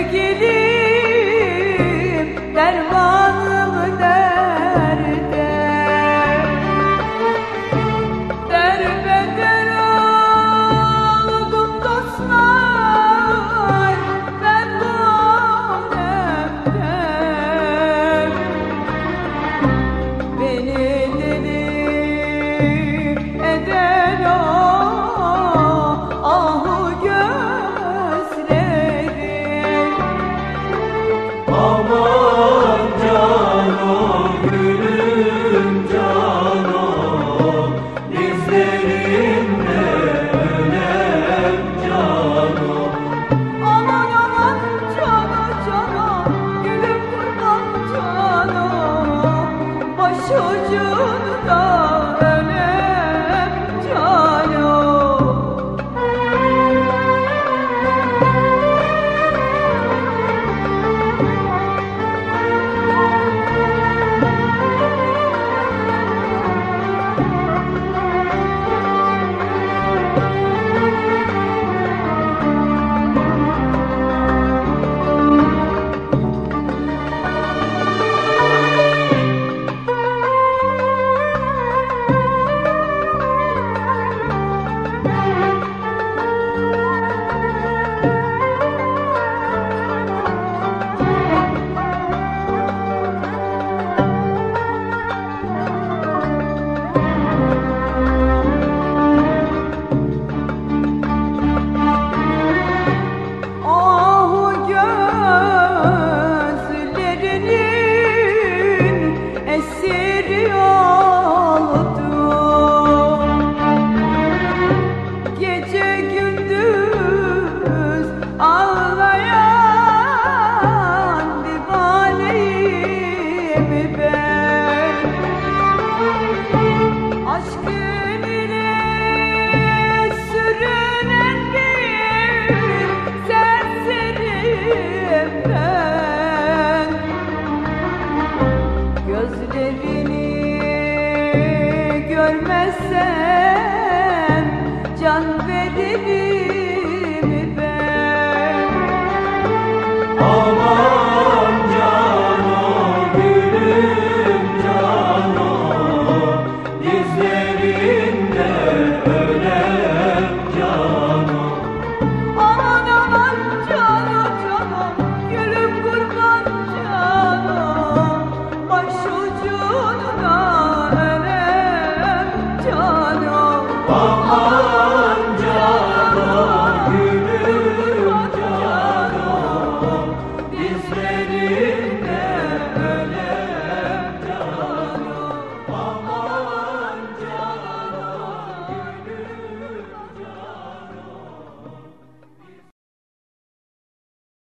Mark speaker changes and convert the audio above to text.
Speaker 1: çekilir. Görmezsem can veririm ben?
Speaker 2: Aman